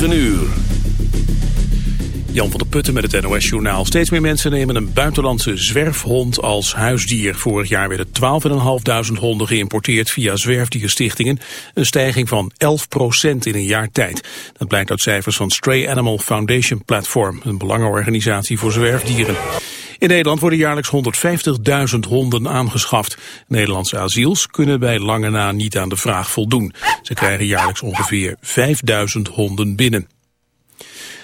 9 uur. Jan van der Putten met het NOS-journaal. Steeds meer mensen nemen een buitenlandse zwerfhond als huisdier. Vorig jaar werden 12.500 honden geïmporteerd via zwerfdierstichtingen. Een stijging van 11% in een jaar tijd. Dat blijkt uit cijfers van Stray Animal Foundation Platform, een belangenorganisatie voor zwerfdieren. In Nederland worden jaarlijks 150.000 honden aangeschaft. Nederlandse asiels kunnen bij lange na niet aan de vraag voldoen. Ze krijgen jaarlijks ongeveer 5000 honden binnen.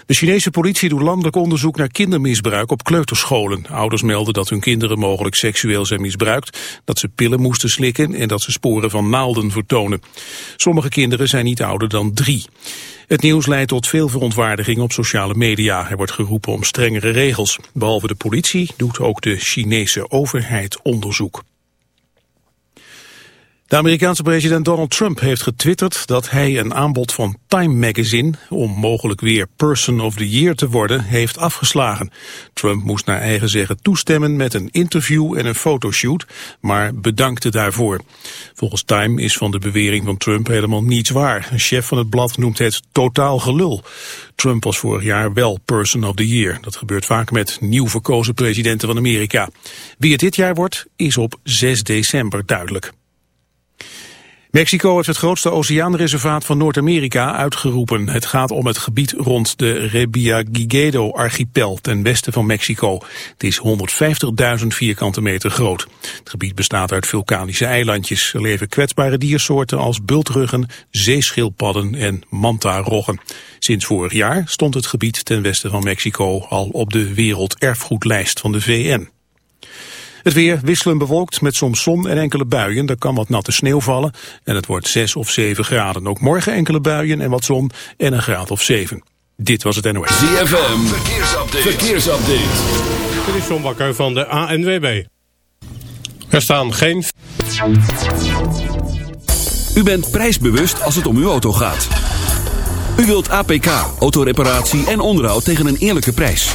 De Chinese politie doet landelijk onderzoek naar kindermisbruik op kleuterscholen. Ouders melden dat hun kinderen mogelijk seksueel zijn misbruikt, dat ze pillen moesten slikken en dat ze sporen van naalden vertonen. Sommige kinderen zijn niet ouder dan drie. Het nieuws leidt tot veel verontwaardiging op sociale media. Er wordt geroepen om strengere regels. Behalve de politie doet ook de Chinese overheid onderzoek. De Amerikaanse president Donald Trump heeft getwitterd dat hij een aanbod van Time Magazine om mogelijk weer Person of the Year te worden heeft afgeslagen. Trump moest naar eigen zeggen toestemmen met een interview en een fotoshoot, maar bedankte daarvoor. Volgens Time is van de bewering van Trump helemaal niets waar. Een chef van het blad noemt het totaal gelul. Trump was vorig jaar wel Person of the Year. Dat gebeurt vaak met nieuw verkozen presidenten van Amerika. Wie het dit jaar wordt, is op 6 december duidelijk. Mexico heeft het grootste oceaanreservaat van Noord-Amerika uitgeroepen. Het gaat om het gebied rond de Rebiagigedo-archipel ten westen van Mexico. Het is 150.000 vierkante meter groot. Het gebied bestaat uit vulkanische eilandjes. Er leven kwetsbare diersoorten als bultruggen, zeeschildpadden en mantaroggen. Sinds vorig jaar stond het gebied ten westen van Mexico al op de werelderfgoedlijst van de VN. Het weer wisselen bewolkt met soms zon en enkele buien. Er kan wat natte sneeuw vallen en het wordt 6 of 7 graden. Ook morgen enkele buien en wat zon en een graad of 7. Dit was het NOS. ZFM, verkeersupdate. verkeersupdate. Dit is John Bakker van de ANWB. Er staan geen... U bent prijsbewust als het om uw auto gaat. U wilt APK, autoreparatie en onderhoud tegen een eerlijke prijs.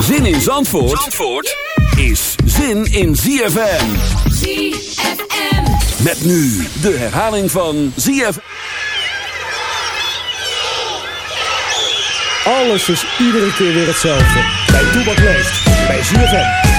Zin in Zandvoort, Zandvoort is zin in ZFM. ZFM. Met nu de herhaling van ZFM. Alles is iedere keer weer hetzelfde. Bij Toebak leeft. Bij ZFM.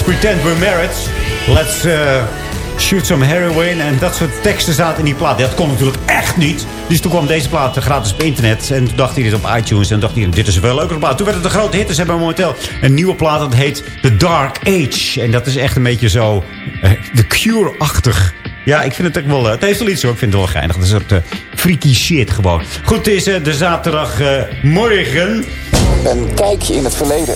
Let's pretend we're married. Let's uh, shoot some heroin. En dat soort teksten zaten in die plaat. Dat kon natuurlijk echt niet. Dus toen kwam deze plaat gratis op internet. En toen dacht hij dit op iTunes. En dacht hij, dit is een wel leuke plaat. Toen werd het een grote hit. Hebben we momenteel een nieuwe plaat. Dat heet The Dark Age. En dat is echt een beetje zo... Uh, The Cure-achtig. Ja, ik vind het ook wel... Uh, het heeft wel iets hoor. Ik vind het wel geinig. Dat is een soort freaky shit gewoon. Goed, het is de zaterdagmorgen. Een kijkje in het verleden.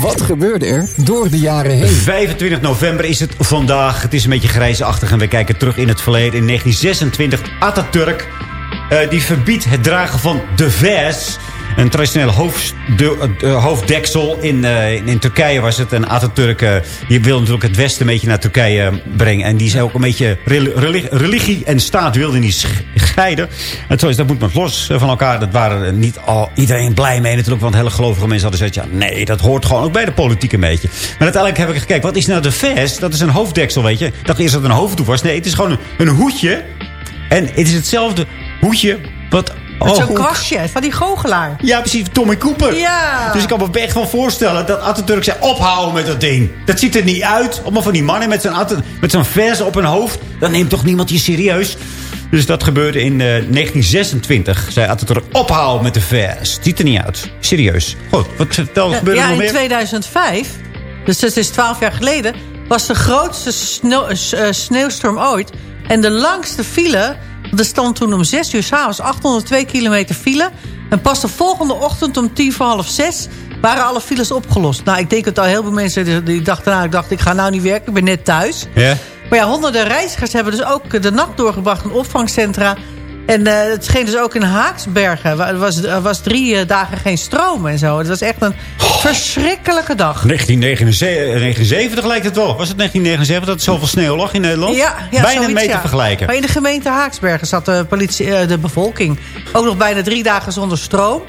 Wat gebeurde er door de jaren heen? 25 november is het vandaag. Het is een beetje grijsachtig en we kijken terug in het verleden. In 1926, Atatürk, uh, die verbiedt het dragen van de vers. Een traditioneel hoofd, de, uh, hoofddeksel. In, in, in, Turkije was het. En Atatürk uh, die wil natuurlijk het westen een beetje naar Turkije brengen. En die is ook een beetje... Religie, religie en staat wilden niet scheiden. En zo is, dat moet men los van elkaar. Dat waren niet al iedereen blij mee natuurlijk. Want hele gelovige mensen hadden gezegd... Ja, nee, dat hoort gewoon ook bij de politiek een beetje. Maar uiteindelijk heb ik gekeken. Wat is nou de vest? Dat is een hoofddeksel, weet je. Ik dacht eerst dat het een hoofddoek was. Nee, het is gewoon een, een hoedje. En het is hetzelfde hoedje wat met zo'n kwastje van die goochelaar. Ja, precies. Tommy Cooper. Ja. Dus ik kan me echt wel voorstellen dat Atatürk zei... ophouden met dat ding. Dat ziet er niet uit. Allemaal van die mannen met zo'n vers op hun hoofd. Dan neemt toch niemand je serieus. Dus dat gebeurde in uh, 1926. Zei Atatürk ophouden met de vers. Ziet er niet uit. Serieus. Goed, wat vertel, ja, gebeurde ja, er nog in meer? 2005, dus dat is 12 jaar geleden... was de grootste sneeuw, uh, sneeuwstorm ooit. En de langste file... Er stond toen om 6 uur s'avonds 802 kilometer file. En pas de volgende ochtend om tien voor half zes waren alle files opgelost. Nou, ik denk dat al heel veel mensen die dachten... Nou, ik dacht, ik ga nou niet werken, ik ben net thuis. Ja. Maar ja, honderden reizigers hebben dus ook de nacht doorgebracht in opvangcentra. En uh, het scheen dus ook in Haaksbergen. Er was, was drie uh, dagen geen stroom en zo. Het was echt een oh. verschrikkelijke dag. 1979 lijkt het wel. Was het 1979 dat er zoveel sneeuw lag in Nederland? Ja, ja Bijna mee te ja. vergelijken. Maar in de gemeente Haaksbergen zat de, politie, de bevolking. Ook nog bijna drie dagen zonder stroom.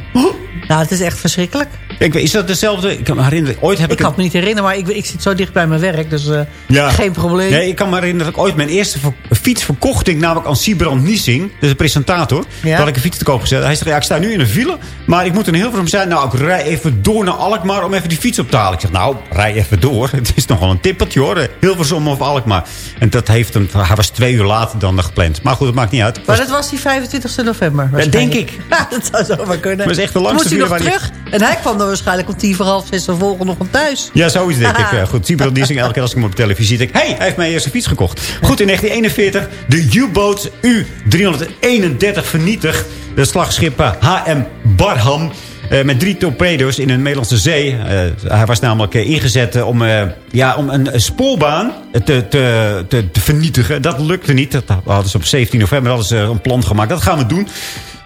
Nou, het is echt verschrikkelijk. Ik, is dat dezelfde? Ik kan me herinneren. Ooit heb ik, ik kan het me niet herinneren, maar ik, ik zit zo dicht bij mijn werk. Dus uh, ja. geen probleem. Nee, ik kan me herinneren dat ik ooit mijn eerste fiets verkocht. Ik namelijk aan Siebrand Niesing. Is een presentator. Ja. Dat ik een fiets te koop gezet. Hij zegt, ja, ik sta nu in een file. Maar ik moet in heel veel zijn. Nou, ik rij even door naar Alkmaar om even die fiets op te halen. Ik zeg, nou, rij even door. Het is nogal een tippeltje hoor. Hilversum of Alkmaar. En dat heeft hem, hij was twee uur later dan gepland. Maar goed, dat maakt niet uit. Maar dat was die 25 november. Dat denk ik. Dat zou zomaar kunnen. Is echt de langste. Moest hij nog terug. En hij kwam dan waarschijnlijk om tien voor half zes vervolgens nog om thuis. Ja, zoiets denk ik. Goed, Siebrand Niesing, elke keer als ik hem op televisie denk hé, hey, hij heeft mijn eerste fiets gekocht. Goed, in 1941 de U-boot U-331 vernietigd. De slagschip HM Barham. Uh, met drie torpedo's in de Nederlandse zee. Uh, hij was namelijk uh, ingezet om, ja, om een, een spoorbaan te, te, te, te, vernietigen. Dat lukte niet. Dat hadden ze op 17 november hadden ze een plan gemaakt. Dat gaan we doen.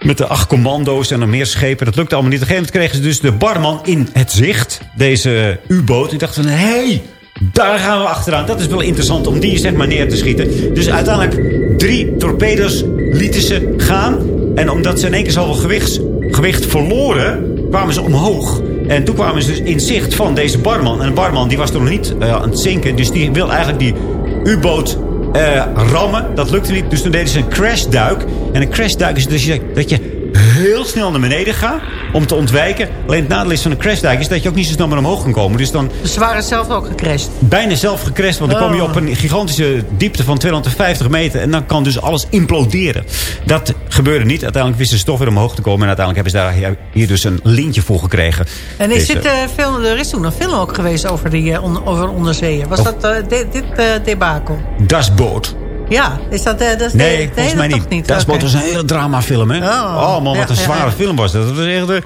Met de acht commando's en nog meer schepen. Dat lukte allemaal niet. Op een gegeven moment kregen ze dus de barman in het zicht. Deze U-boot. Ik dacht van, hé, hey, daar gaan we achteraan. Dat is wel interessant om die zeg maar neer te schieten. Dus uiteindelijk drie torpedo's lieten ze gaan. En omdat ze in één keer zoveel gewicht, gewicht verloren, kwamen ze omhoog. En toen kwamen ze dus in zicht van deze barman. En de barman die was toen nog niet uh, aan het zinken. Dus die wil eigenlijk die U-boot uh, rammen. Dat lukte niet. Dus toen deden ze een crashduik. En een crashduik is dus dat je heel snel naar beneden gaat om te ontwijken. Alleen het nadeel is van een crashduik is dat je ook niet zo snel meer omhoog kan komen. Dus, dan dus ze waren zelf ook gecrashed? Bijna zelf gecrashed, want dan kom je op een gigantische diepte van 250 meter. En dan kan dus alles imploderen. Dat gebeurde niet. Uiteindelijk wisten ze toch weer omhoog te komen. En uiteindelijk hebben ze daar hier dus een lintje voor gekregen. En is dit, uh, film, er is toen een film ook geweest over, die, uh, on, over onderzeeën. Was of, dat uh, dit, dit debakel? Das Boot. Ja, is dat, uh, dat is nee, de, volgens mij niet. niet. Dat okay. was een hele dramafilm, hè? Oh, oh man, wat ja, een zware ja, film was dat. Dat was echt... Uh...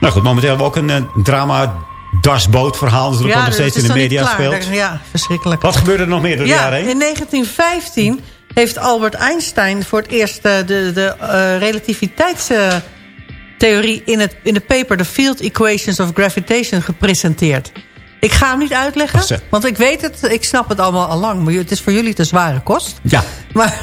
Nou goed, momenteel hebben we ook een uh, drama dasbootverhaal. Dus dat ja, nog steeds in de media speelt. Ja, verschrikkelijk. Wat gebeurde er nog meer door de ja, jaren heen? in 1915 heeft Albert Einstein voor het eerst de, de, de relativiteitstheorie in, het, in de paper... The Field Equations of Gravitation gepresenteerd. Ik ga hem niet uitleggen, want ik weet het, ik snap het allemaal al lang. Maar het is voor jullie te zware kost. Ja, maar,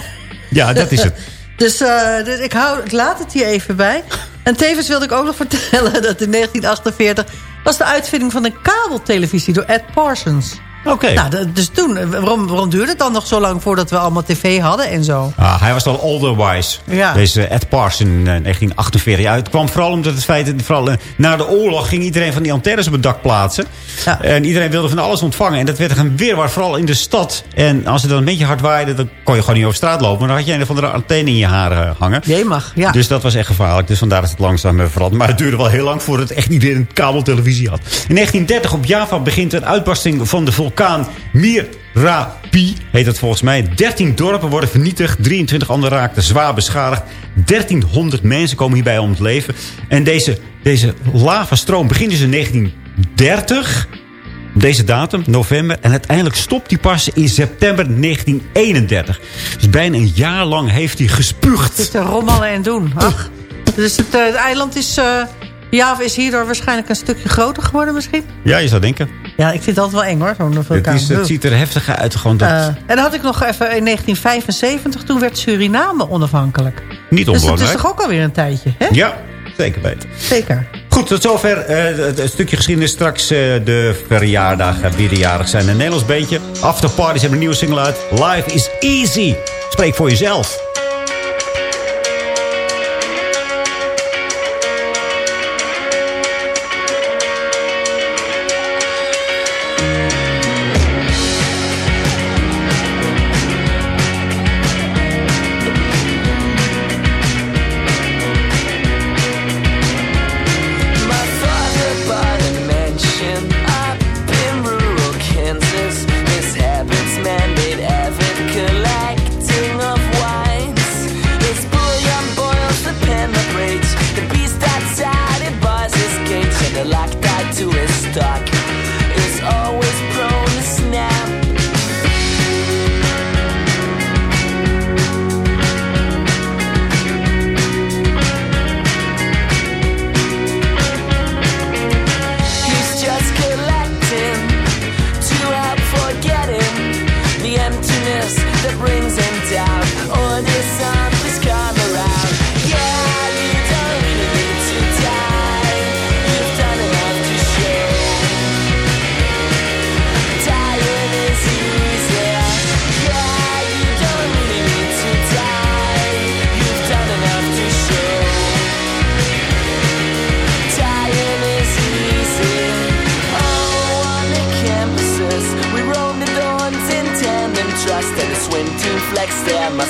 ja dat is het. dus, uh, dus ik, hou, ik laat het hier even bij. En tevens wilde ik ook nog vertellen dat in 1948... was de uitvinding van de kabeltelevisie door Ed Parsons. Oké. Nou, dus toen, eh, waarom, waarom duurde het dan nog zo lang voordat we allemaal tv hadden en zo? Ah, hij was al olderwise. Ja. Deze Ed Parson in eh, 1948. Ja, het kwam vooral omdat het feit dat vooral, eh, na de oorlog ging iedereen van die antennes op het dak plaatsen. Ja. En iedereen wilde van alles ontvangen. En dat werd een weerwaar, vooral in de stad. En als het dan een beetje hard waaide, dan kon je gewoon niet over straat lopen. Maar dan had je een of andere antenne in je haar hangen. Jee mag, ja. Dus dat was echt gevaarlijk. Dus vandaar dat het langzaam veranderd. Maar het duurde wel heel lang voordat echt iedereen een kabeltelevisie had. In 1930 op Java begint een uitbarsting van de vulkaan Mirapi. Heet het volgens mij. 13 dorpen worden vernietigd. 23 anderen raakten zwaar beschadigd. 1300 mensen komen hierbij om het leven. En deze, deze lavastroom begint dus in 1930 op deze datum, november. En uiteindelijk stopt die pas in september 1931. Dus bijna een jaar lang heeft hij gespuugd. Het is te rommelen en doen. Ach. Dus het, eh, het eiland is... eh Java is hierdoor waarschijnlijk een stukje groter geworden misschien. Ja, je zou denken. Ja, ik vind dat altijd wel eng hoor, zo'n Het, is, het ziet er heftig uit. Gewoon dat, Eh, en dan had ik nog even in 1975, toen werd Suriname onafhankelijk. niet Dus dat is onbelangrijk. toch ook alweer een tijdje, hè? Ja, zeker weten. Zeker. Goed, tot zover eh, het, stukje geschiedenis. Straks eh, de verjaardag, jarig zijn. Een Nederlands beentje. After Parties hebben een nieuwe single uit. Life is easy. Spreek voor jezelf.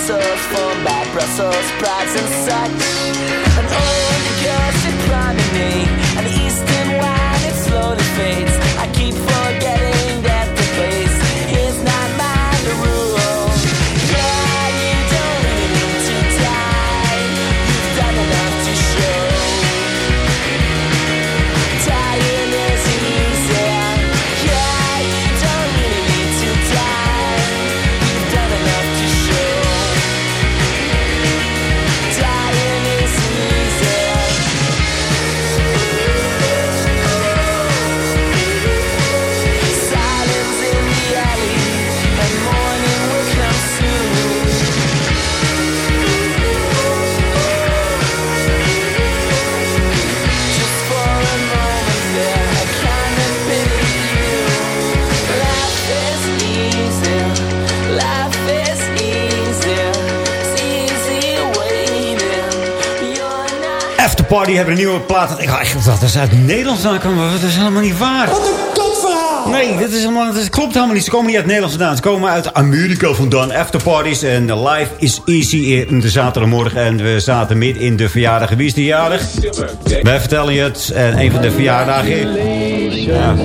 Brussels, formed by Brussels sprouts and such. An oil and gas is priming me, and the eastern wine it slowly fades. Party hebben een nieuwe plaat. Ik echt gedacht dat ze uit Nederland vandaan. Maar dat is helemaal niet waar. Wat een kutverhaal. Nee, dit is helemaal, dat klopt helemaal niet. Ze komen niet uit Nederland vandaan. Ze komen uit Amerika vandaan. After Parties en Life is Easy in de zaterdagmorgen. En we zaten midden in de verjaardag. Wie is die jarig? Wij vertellen je het. En een van de verjaardagen... Ja.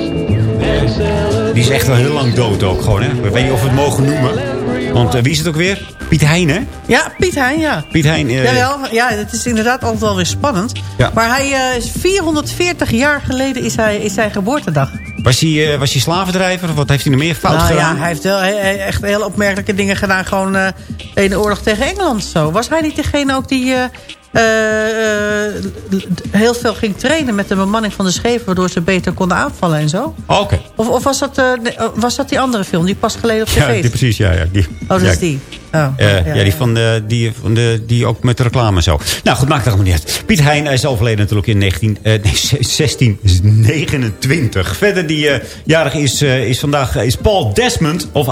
Die is echt wel heel lang dood ook gewoon. Hè? Ik weet niet of we het mogen noemen. Want eh, wie is het ook weer? Piet Hein, hè? Ja, Piet Hein, ja. Piet Hein. eh, Jawel, ja, het is inderdaad altijd wel weer spannend. Ja. Maar hij eh, is 440 jaar geleden is, hij, is zijn geboortedag. Was hij, was hij slavendrijver? Of wat heeft hij nog meer fout nou gedaan? ja, hij heeft wel he- echt heel opmerkelijke dingen gedaan. Gewoon in de oorlog tegen Engeland zo. Was hij niet degene ook die, heel veel ging trainen met de bemanning van de schepen... waardoor ze beter konden aanvallen en zo. Oh, Oké. Of, of was, dat, eh, oh, was dat die andere film die pas geleden op tv Ja, die, precies, ja. ja die, Oh, dat ja, is die. Oh, eh, ja, die van de, die, van de, die ook met de reclame en zo. Nou goed, maakt het allemaal niet uit. Piet Hein hij is overleden natuurlijk in 19, eh, nee, 1629. Verder die eh, jarig is, eh, is vandaag is Paul Desmond. Of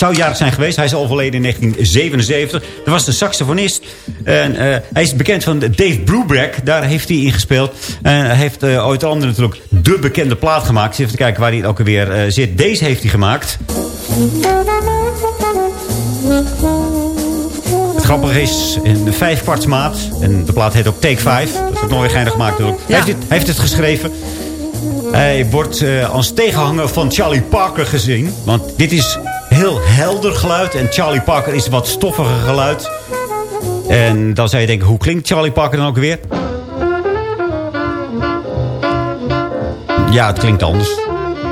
zou jarig zijn geweest. Hij is overleden in 1977. Dat was de saxofonist. En, eh, hij is bekend van Dave Brubeck. Daar heeft hij in gespeeld. En hij heeft eh, ooit andere natuurlijk de bekende plaat gemaakt. Even kijken waar hij ook alweer eh, zit. Deze heeft hij gemaakt. Het grappige is, in de vijf kwartsmaat. En de plaat heet ook Take 5. Dat is ook nog weer geinig gemaakt natuurlijk. Hij, heeft dit, hij heeft het geschreven. Hij wordt als tegenhanger van Charlie Parker gezien. Want dit is heel helder geluid. En Charlie Parker is wat stoffiger geluid. En dan zou je denken, hoe klinkt Charlie Parker dan ook weer? Ja, het klinkt anders.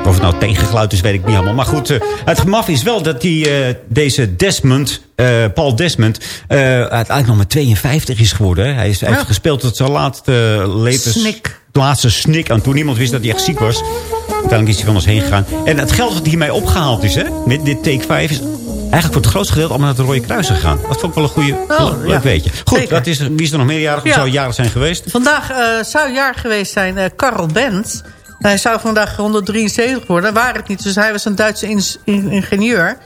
Of het nou tegengeluid is, weet ik niet allemaal. Maar goed, eh, het gemaf is wel dat die, eh, deze Desmond, eh, Paul Desmond... uiteindelijk nog maar 52 is geworden. hè. Hij, is, hij heeft gespeeld tot zijn laatste leven. Snik. Laatste snik aan toen niemand wist dat hij echt ziek was. Uiteindelijk is hij van ons heen gegaan. En het geld wat hiermee opgehaald is, hè, met dit take 5... is eigenlijk voor het grootste gedeelte allemaal naar het Rode Kruis gegaan. Dat vond ik wel een goede, Oh, leuk ja. weetje. Goed, Zeker. dat is, wie is er nog meerjarig? Of Ja. zou jarig zijn geweest? Vandaag eh, zou jaar geweest zijn eh Karl Benz. Hij zou vandaag 173 worden. Waar het niet. Dus hij was een Duitse in- ingenieur.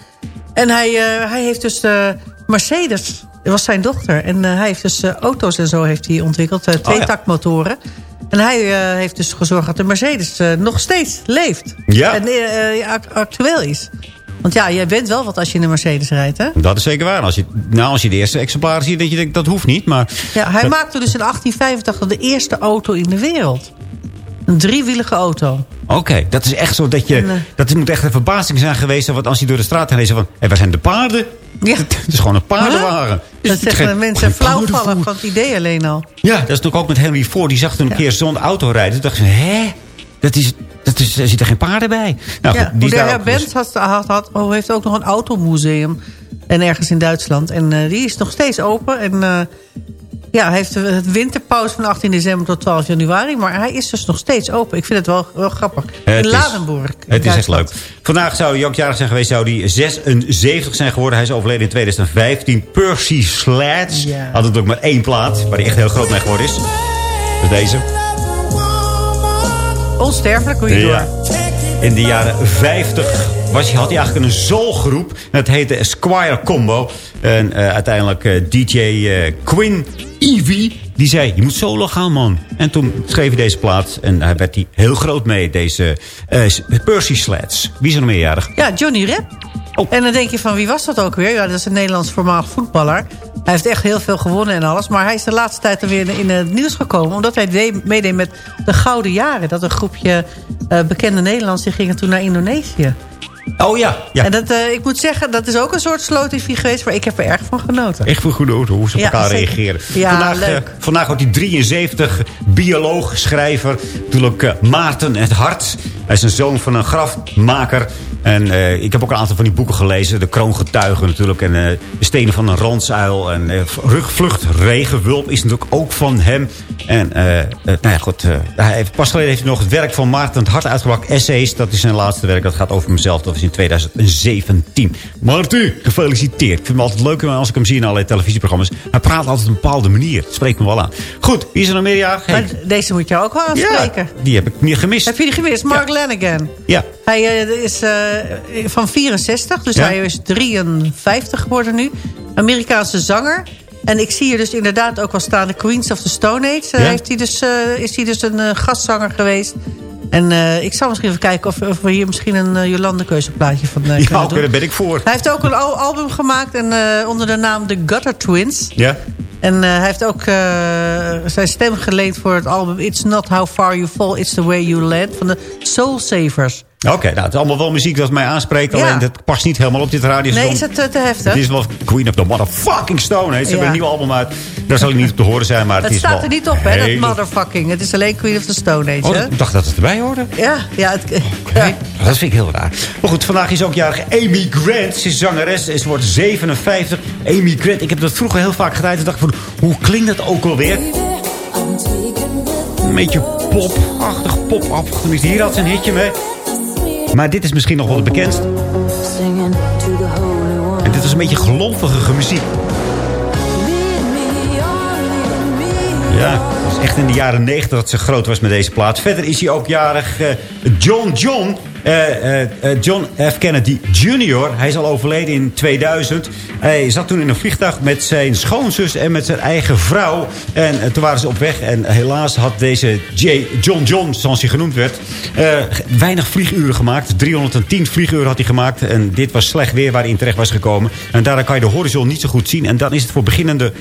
En hij, eh, hij heeft dus de Mercedes. Dat was zijn dochter. En eh, hij heeft dus eh, auto's en zo heeft hij ontwikkeld. Oh, eh, tweetaktmotoren. En hij eh, heeft dus gezorgd dat de Mercedes eh, nog steeds leeft. Ja. En eh, eh, act- actueel is. Want ja, jij bent wel wat als je in een Mercedes rijdt, hè? Dat is zeker waar. Als je, nou, als je de eerste exemplaren ziet, denk je, denkt, dat hoeft niet. Maar Ja, hij Dat- maakte dus in 1885 de eerste auto in de wereld. Een driewielige auto. Oké, dat is echt zo dat je... Dat moet echt een verbazing zijn geweest. Want als je door de straat heen van... Hé, waar zijn de paarden? Ja. Het is gewoon een paardenwagen. Dus Dat is zeggen geen- mensen geen flauw paardenvoer. vallen van het idee alleen al. Ja, dat is natuurlijk ook met Henry Ford. Die zag toen een Ja. keer zo'n auto rijden. Toen dacht ze, hè? Dat is, dat is, er zitten geen paarden bij. Nou, ja, goed, die de heer dus- Benz had, had, had, oh, heeft ook nog een automuseum. En ergens in Duitsland. En eh, die is nog steeds open. En eh, ja, hij heeft het winterpauze van 18 december tot 12 januari. Maar hij is dus nog steeds open. Ik vind het wel, wel grappig. In Ladenburg. Het is echt leuk. Vandaag zou hij ook jarig zijn geweest. Zou hij 76 zijn geworden. Hij is overleden in 2015. Percy Sledge. Ja. Had het ook maar één plaat. Waar hij echt heel groot mee geworden is. Dus deze. Onsterfelijk, hoe je Ja. door. In de jaren 50 was, had hij eigenlijk een soulgroep. En dat heette Esquire Combo. En eh, uiteindelijk eh, DJ eh, Quinn Evie. Die zei, je moet solo gaan man. En toen schreef hij deze plaat. En daar werd hij heel groot mee. Deze Percy Sleds. Wie is er nog meerjarig? Ja, Johnny Rep. Oh. En dan denk je van wie was dat ook weer? Ja, dat is een Nederlands voormalig voetballer. Hij heeft echt heel veel gewonnen en alles. Maar hij is de laatste tijd er weer in het nieuws gekomen. Omdat hij deed- meedeed met de Gouden Jaren. Dat een groepje bekende Nederlanders... die gingen toen naar Indonesië. Oh ja. ja. En dat, eh, ik moet zeggen, dat is ook een soort tv geweest... maar ik heb er erg van genoten. Echt goede auto, hoe ze op Ja, elkaar zeker. reageren. Ja, vandaag, eh, vandaag wordt hij 73, bioloog, schrijver. Natuurlijk eh, Maarten het Hart. Hij is een zoon van een grafmaker. En eh, ik heb ook een aantal van die boeken gelezen. De kroongetuigen natuurlijk. En eh, de stenen van een randsuil. En eh, rugvlucht, regenwulp is natuurlijk ook van hem. En nou ja, goed. hij heeft, pas geleden heeft hij nog het werk van Maarten het Hart uitgebracht. Essays, dat is zijn laatste werk. Dat gaat over mezelf. Dat was in 2017. Maarten, gefeliciteerd. Ik vind hem altijd leuk als ik hem zie in allerlei televisieprogramma's. Hij praat altijd op een bepaalde manier. Dat spreekt me wel aan. Goed, wie is er nog? Hey. Maar deze moet je ook wel aanspreken. Ja, die heb ik niet gemist. Heb je die gemist? Mark Lanigan. Ja. Hij eh, is eh, van 64, dus Ja. hij is 53 geworden nu. Amerikaanse zanger. En ik zie hier dus inderdaad ook wel staan... de Queens of the Stone Age. Eh, Ja. heeft hij dus, is hij dus een gastzanger geweest. En ik zal misschien even kijken of, of we hier misschien een uh, Jolande keuzeplaatje van uh, Ja, kunnen doen. daar ben ik voor. Hij heeft ook een al- album gemaakt en, onder de naam The Gutter Twins. Ja? En hij heeft ook zijn stem geleend voor het album... It's Not How Far You Fall, It's The Way You Land... van de Soul Savers. Oké, nou, het is allemaal wel muziek dat mij aanspreekt. Ja. Alleen dat past niet helemaal op dit radio. Nee, is het te, te heftig? Het is wel Queen of the Motherfucking Stone. Hè. Ze hebben een nieuw album uit. Daar zal ik niet op te horen zijn, maar het, het is staat wel er niet op, hè, dat motherfucking. Het is alleen Queen of the Stone Age, Oh, ik dacht dat het erbij hoorde. Ja, ja, het, ja. Dat vind ik heel raar. Maar goed, vandaag is ook jarig Amy Grant. Ze is zangeres. Ze wordt 57. Amy Grant. Ik heb dat vroeger heel vaak gedaan. Toen dacht van, hoe klinkt dat ook alweer? Een beetje pop-achtig. Tenminste, Hier had ze een hitje mee. Maar dit is misschien nog wel het bekendst. En dit was een beetje gelovige muziek. Ja, echt in de jaren 90 dat ze groot was met deze plaat. Verder is hij ook jarig eh, John John. eh, eh, John F. Kennedy Jr. Hij is al overleden in 2000. Hij zat toen in een vliegtuig met zijn schoonzus en met zijn eigen vrouw. En toen waren ze op weg. En helaas had deze J. John John, zoals hij genoemd werd... weinig vlieguren gemaakt. 310 vlieguren had hij gemaakt. En dit was slecht weer waar hij in terecht was gekomen. En daardoor kan je de horizon niet zo goed zien. En dan is het voor beginnende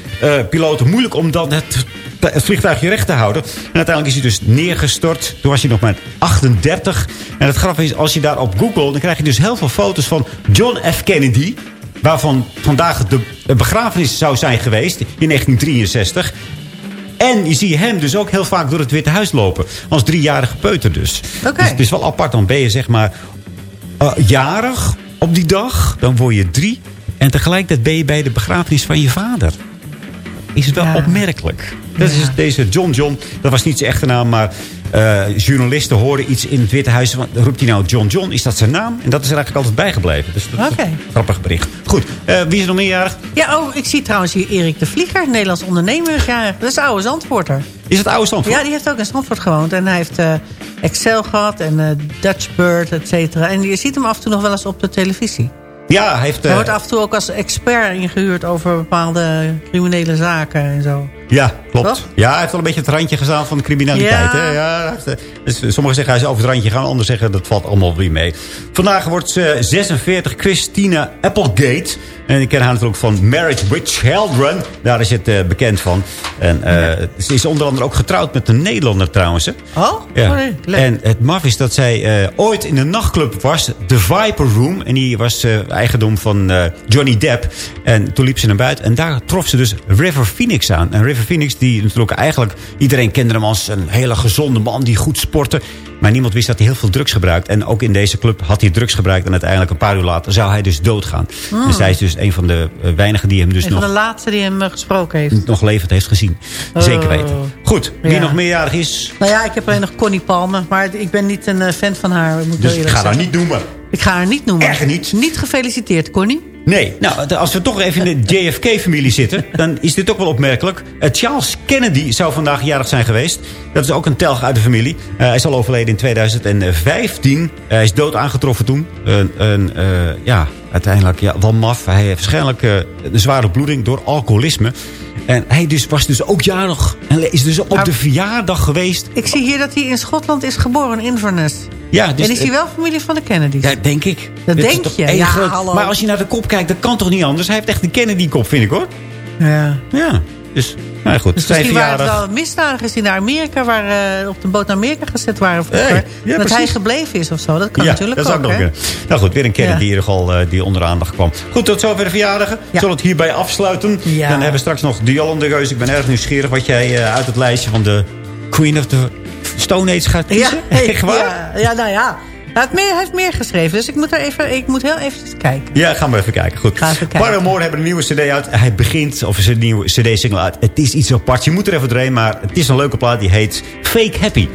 piloten moeilijk om dan het het vliegtuigje recht te houden. En uiteindelijk is hij dus neergestort. Toen was hij nog maar 38. En het grappige is, als je daar op Google... dan krijg je dus heel veel foto's van John F. Kennedy... waarvan vandaag de begrafenis zou zijn geweest in 1963... En je ziet hem dus ook heel vaak door het Witte Huis lopen. Als driejarige peuter dus. Oké. Dus het is wel apart. Dan ben je zeg maar eh, jarig op die dag. Dan word je drie. En tegelijkertijd ben je bij de begrafenis van je vader. Is het wel Ja. opmerkelijk. Dat is deze John John. Dat was niet zijn echte naam, maar eh, journalisten hoorden iets in het Witte Huis. Roept hij nou John John? Is dat zijn naam? En dat is er eigenlijk altijd bijgebleven. Dus dat is een grappig bericht. Goed, eh, wie is er nog meerjarig? Ja, oh, ik zie trouwens hier Erik de Vlieger, Nederlands ondernemer. jarig. Dat is de oude Zandvoorter. Is het oude stand? Ja, die heeft ook in Zandvoort gewoond. En hij heeft eh, Excel gehad en eh, Dutch Bird, et cetera. En je ziet hem af en toe nog wel eens op de televisie. Ja, hij heeft... Hij eh, wordt af en toe ook als expert ingehuurd over bepaalde criminele zaken en zo. Ja, klopt. Toch? Ja, hij heeft wel een beetje het randje gestaan van de criminaliteit. Ja. Hè? Ja, eh, dus sommigen zeggen hij is over het randje gaan. Anderen zeggen dat valt allemaal weer mee. Vandaag wordt ze 46, Christina Applegate. En ik ken haar natuurlijk van Marriage with Children. Daar is het eh, bekend van. En eh, ze is onder andere ook getrouwd met een Nederlander trouwens. Hè? Oh, Ja. oh nee, leuk. En het maf is dat zij eh, ooit in een nachtclub was. De Viper Room. En die was eh, eigendom van eh, Johnny Depp. En toen liep ze naar buiten. En daar trof ze dus River Phoenix aan. En River Phoenix, die natuurlijk eigenlijk... Iedereen kende hem als een hele gezonde man die goed sportte. Maar niemand wist dat hij heel veel drugs gebruikt. En ook in deze club had hij drugs gebruikt. En uiteindelijk een paar uur later zou hij dus doodgaan. Dus zij is dus een van de eh, weinigen die hem dus Een van nog, de laatste die hem eh, gesproken heeft. nog levend heeft gezien. Zeker weten. Goed, wie Ja. nog meerjarig is... Nou ja, ik heb alleen nog Connie Palme. Maar ik ben niet een eh, fan van haar. Moet Dus ik ga haar zeggen. niet noemen. Ik ga haar niet noemen. Echt niet? Niet gefeliciteerd, Connie. Nee, nou, als we toch even in de JFK-familie zitten... dan is dit ook wel opmerkelijk. Eh, Charles Kennedy zou vandaag jarig zijn geweest. Dat is ook een telg uit de familie. Eh, hij is al overleden in 2015. hij is dood aangetroffen toen. Een- eh, ja, uiteindelijk ja, wel maf. Hij heeft waarschijnlijk eh, een zware bloeding door alcoholisme. En hij dus, was dus ook jarig. En is dus op Maar- de verjaardag geweest. Ik zie hier dat hij in Schotland is geboren, in Inverness. Ja, dus, en is hij wel familie van de Kennedy's? Ja, denk ik. Dat denk je? Ja, hallo. Maar als je naar de kop kijkt, dat kan toch niet anders? Hij heeft echt een Kennedy-kop, vind ik hoor. Ja. Ja, dus, nou goed. Dus misschien waren het wel misdadigers die naar Amerika waren, eh, op de boot naar Amerika gezet waren vroeger. Hey, ja, dat hij gebleven is of zo. Dat kan ja, natuurlijk dat ook, hè? kunnen. Nou goed, weer een Kennedy Ja. die in ieder geval eh, die onder de aandacht kwam. Goed, tot zover de verjaardagen. Ja. Zullen we het hierbij afsluiten? Ja. Dan hebben we straks nog Dionne de Reus. Ik ben erg nieuwsgierig wat jij eh, uit het lijstje van de Queen of the Stone Age gaat kiezen. Echt waar? Ja, ja, nou ja. Hij heeft, meer, hij heeft meer geschreven, dus ik moet, er even, ik moet heel even kijken. Ja, gaan we even kijken. Goed. Ga even kijken. Paramore hebben een nieuwe cd uit. Hij begint, of zijn nieuwe cd-single uit. Het is iets apart. Je moet er even doorheen, maar het is een leuke plaat. Die heet Fake Happy.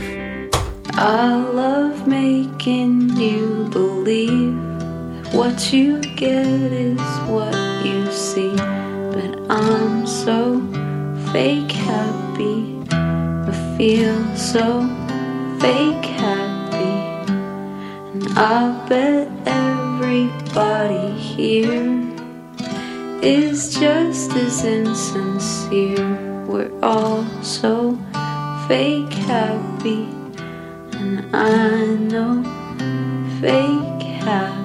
I love making you believe what you get is what you see. But I'm so fake happy. I feel so fake happy. I bet everybody here is just as insincere. We're all so fake happy. And I know fake happy.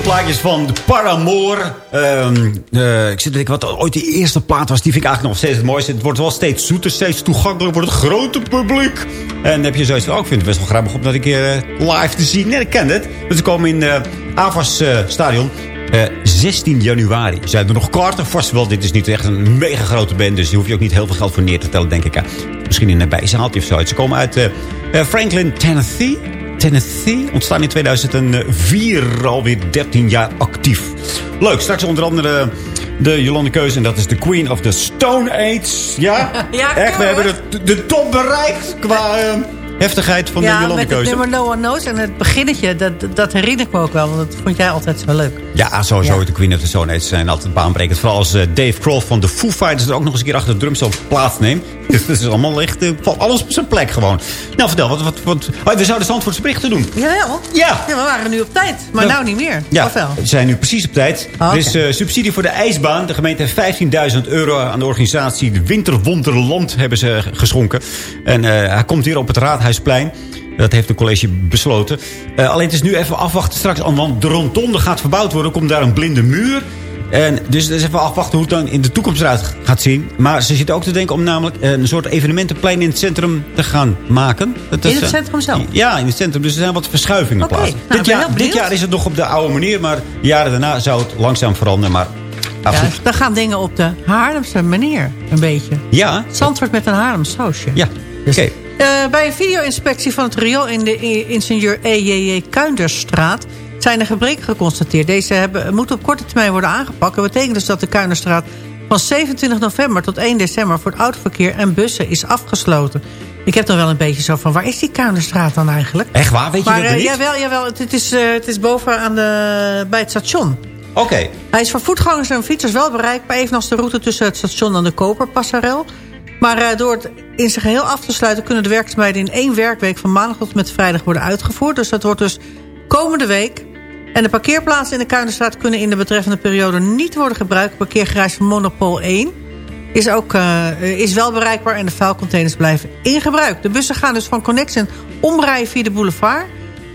Plaatjes van de Paramore. Ehm, eh, ik zit te denken wat ooit die eerste plaat was. Die vind ik eigenlijk nog steeds het mooiste. Het wordt wel steeds zoeter, steeds toegankelijker voor het grote publiek. En heb je zoiets van, oh, ik vind het best wel grappig om dat een keer eh, live te zien. Nee, ik ken het. Ze komen in het Avas Stadion. eh, 16 januari. Zijn er nog kaarten? Vast wel. Dit is niet echt een mega grote band. Dus daar hoef je ook niet heel veel geld voor neer te tellen, denk ik. Misschien in een bijzaaltje of zoiets. Ze komen uit Franklin, Tennessee. Tennessee. Ontstaan in 2004. Alweer 13 jaar actief. Leuk. Straks onder andere de Jolande Keuze. En dat is de Queen of the Stone Age. Ja? Ja, Echt, we hebben de, de top bereikt qua eh, heftigheid van de ja, Jolande met het Keuze. nummer No One Knows. En het beginnetje, dat, dat herinner ik me ook wel. Want dat vond jij altijd zo leuk. Ja, sowieso. Ja. De Queen of the Stone Age zijn altijd baanbrekend. Vooral als eh, Dave Grohl van de Foo Fighters er ook nog eens een keer achter de drums op plaatsneemt. Dus dat is allemaal echt, eh, valt alles op zijn plek gewoon. Nou, vertel, wat, wat, wat, oh, we zouden Zandvoortse berichten doen. Jawel. Ja. ja. We waren nu op tijd. Maar Ja. nou niet meer. Ja, we zijn nu precies op tijd. Oh, Er is eh, subsidie voor de ijsbaan. De gemeente heeft 15.000 euro aan de organisatie de Winterwonderland hebben ze geschonken. En eh, hij komt hier op het Raadhuisplein. Dat heeft het college besloten. Eh, alleen het is nu even afwachten straks. Want de rondonde gaat verbouwd worden. Komt daar een blinde muur. En dus het is even afwachten hoe het dan in de toekomst eruit gaat zien. Maar ze zitten ook te denken om namelijk een soort evenementenplein in het centrum te gaan maken. Dat In het eh, centrum zelf? Ja, in het centrum. Dus er zijn wat verschuivingen plaats. nou, dit, jaar, dit jaar is het nog op de oude manier. Maar jaren daarna zou het langzaam veranderen. Maar ah, Ja, dan gaan dingen op de Haarlemse manier. Een beetje. Ja, Zandvoort met een Haarlems sausje. ja. Dus, oké. Eh, bij een video-inspectie van het riool in de ingenieur E.J.J. Kuinderstraat... zijn er gebreken geconstateerd. Deze hebben, moeten op korte termijn worden aangepakt. Dat betekent dus dat de Kuinderstraat van 27 november tot 1 december... voor het autoverkeer en bussen is afgesloten. Ik heb nog wel een beetje zo van, waar is die Kuinderstraat dan eigenlijk? Echt waar? Weet je Maar dat eh, niet? jawel, jawel het, het is, eh, het is boven aan de, bij het station. Oké. Hij is voor voetgangers en fietsers wel bereikbaar... evenals de route tussen het station en de Koperpassarel. Maar eh, door het in zijn geheel af te sluiten... kunnen de werkzaamheden in één werkweek van maandag tot met vrijdag worden uitgevoerd. Dus dat wordt dus komende week. En de parkeerplaatsen in de Kuinenstraat kunnen in de betreffende periode niet worden gebruikt. Parkeergarage van Monopol 1 is, ook, eh, is wel bereikbaar en de vuilcontainers blijven in gebruik. De bussen gaan dus van Connection omrijden via de boulevard.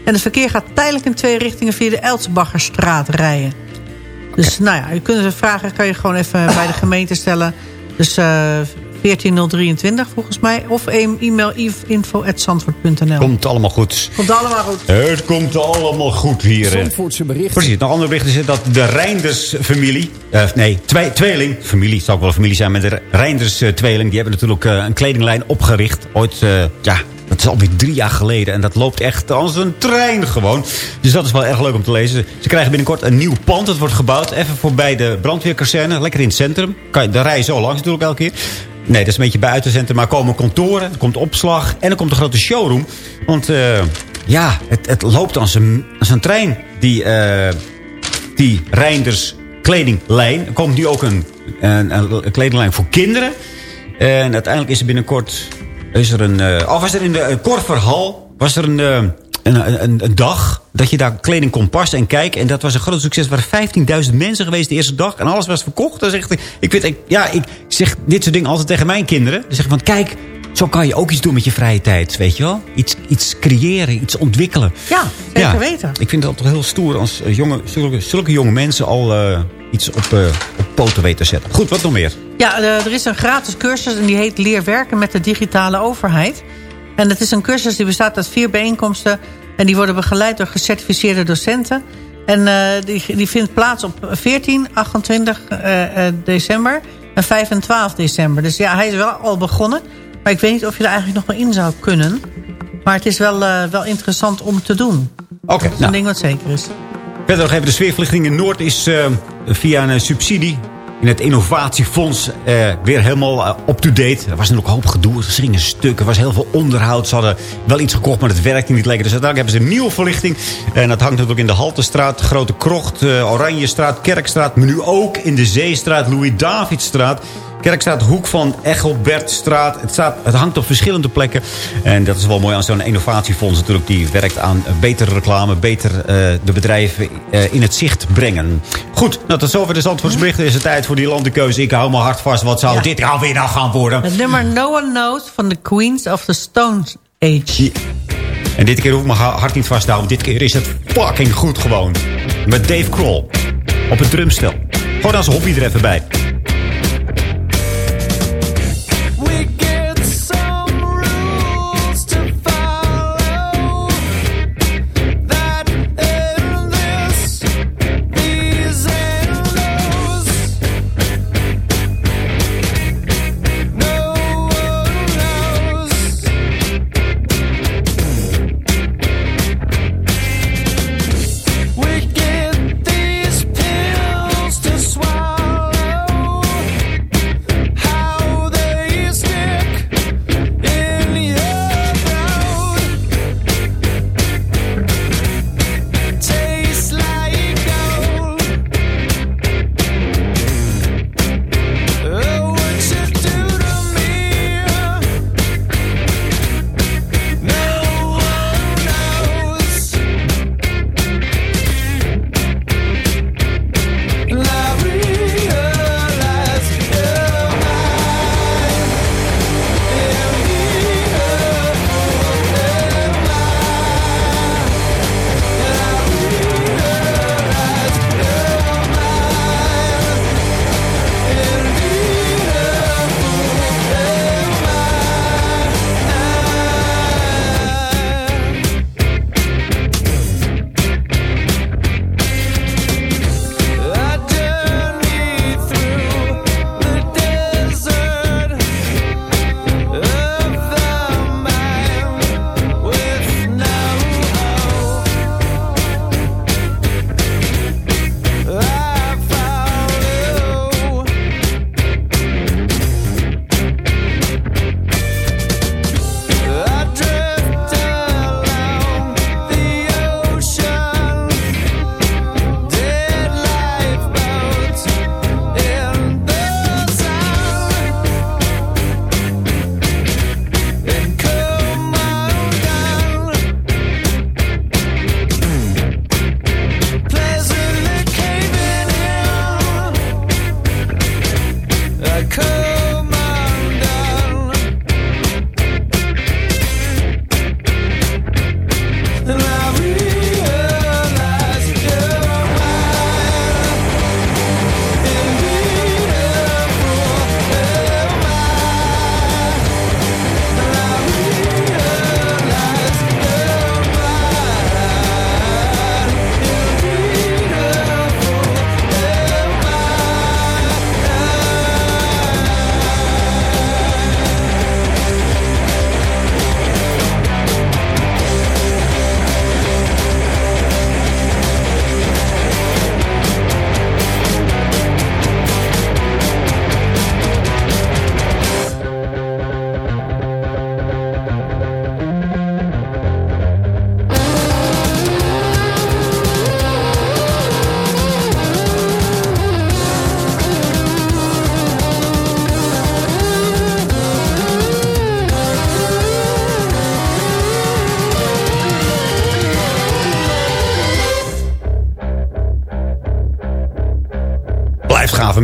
En het verkeer gaat tijdelijk in twee richtingen via de Elsbaggerstraat rijden. Dus nou ja, je kunt een vragen kan je gewoon even bij de gemeente stellen. Dus eh 14023 volgens mij. Of een e-mail info.zandvoort.nl Komt allemaal goed. Komt allemaal goed. Het komt allemaal goed hier. Zandvoortse berichten. Precies, nog een ander bericht is dat de Reinders-familie... eh, nee, twee, tweeling, familie, het zou ook wel een familie zijn... maar de Reinders-tweeling, die hebben natuurlijk eh, een kledinglijn opgericht. Ooit, eh, ja, dat is alweer drie jaar geleden. En dat loopt echt als een trein gewoon. Dus dat is wel erg leuk om te lezen. Ze krijgen binnenkort een nieuw pand. Het wordt gebouwd even voorbij de brandweerkazerne. Lekker in het centrum. Kan je, daar rij je zo langs natuurlijk elke keer. Nee, dat is een beetje buiten het centrum. Maar komen kantoren, er komt opslag en er komt een grote showroom. Want eh, ja, het, het loopt als een, als een trein. Die, eh, die Reinders kledinglijn. Er komt nu ook een, een, kledinglijn voor kinderen. En uiteindelijk is er binnenkort... Is er een, eh, oh, was er in de uh, Korverhal... Was er een, een, een, een dag dat je daar kleding kon passen en kijken. En dat was een groot succes. Er waren 15.000 mensen geweest de eerste dag. En alles was verkocht. Dan zegt, ik, ik, weet, ik, ja, ik zeg dit soort dingen altijd tegen mijn kinderen. Dan zeg ik van, kijk, zo kan je ook iets doen met je vrije tijd. Weet je wel? Iets, iets creëren, iets ontwikkelen. Ja, zeker weten. Ik vind het toch heel stoer als eh, jonge, zulke, zulke jonge mensen al eh, iets op, eh, op poten weten te zetten. Goed, wat nog meer? Ja, er is een gratis cursus en die heet Leer werken met de digitale overheid. En het is een cursus die bestaat uit vier bijeenkomsten... en die worden begeleid door gecertificeerde docenten. En eh, die, die vindt plaats op 14, 28 eh, eh, december en 5 en 12 december. Dus ja, hij is wel al begonnen. Maar ik weet niet of je er eigenlijk nog wel in zou kunnen. Maar het is wel, wel interessant om te doen. Oké, Dat is nou. een ding wat zeker is. Verder nog even de sfeerverlichting in Noord is via een subsidie in het innovatiefonds eh, weer helemaal eh, up-to-date. Er was natuurlijk hoop gedoe. Ze gingen stuk. Er was heel veel onderhoud. Ze hadden wel iets gekocht, maar het werkte niet lekker. Dus uiteindelijk hebben ze een nieuwe verlichting. En dat hangt natuurlijk in de Haltestraat, Grote Krocht, eh, Oranjestraat, Kerkstraat. Maar nu ook in de Zeestraat, Louis-Davidstraat. Kerkstraat, hoek van Echelbertstraat. Het, staat, het hangt op verschillende plekken. En dat is wel mooi aan zo'n innovatiefonds natuurlijk. Die werkt aan betere reclame, beter eh, de bedrijven eh, in het zicht brengen. Goed, nou tot zover de Zandvoortsberichten is het tijd voor die landenkeuze. Ik hou me hard vast. Wat zou Ja. dit alweer nou gaan worden? Het nummer No One Knows van de Queens of the Stone Age. En dit keer hoef ik mijn ha- hart niet vast te houden. Dit keer is het fucking goed gewoon. Met Dave Kroll. Op het drumstel. Gewoon als hobby er even bij.